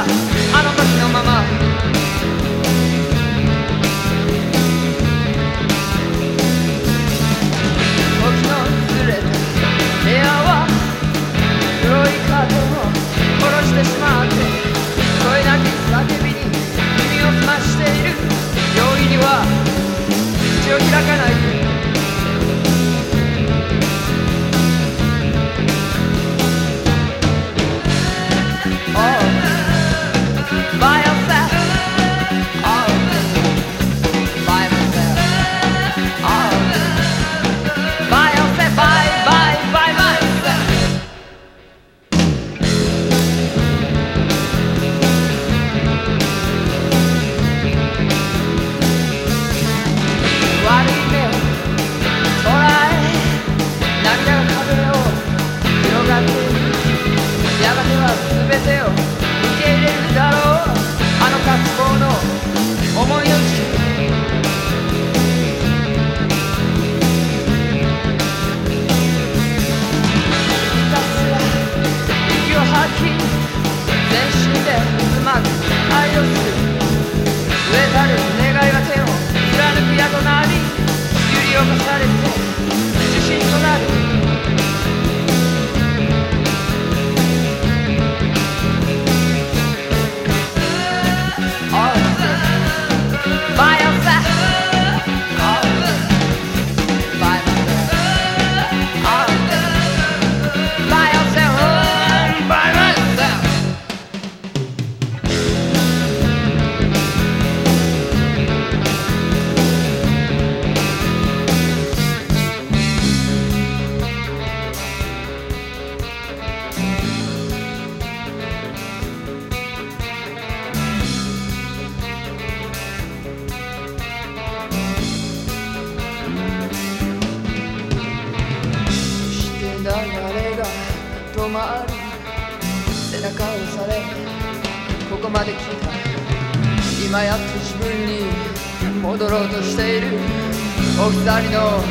あの時のまま。時のずれ部屋は黒い風を殺してしまって声だけ叫びに耳を澄ましている。容易には口を開かない。Dios, 回り背中を押されここまで来た。今やっと自分に戻ろうとしている。お二人の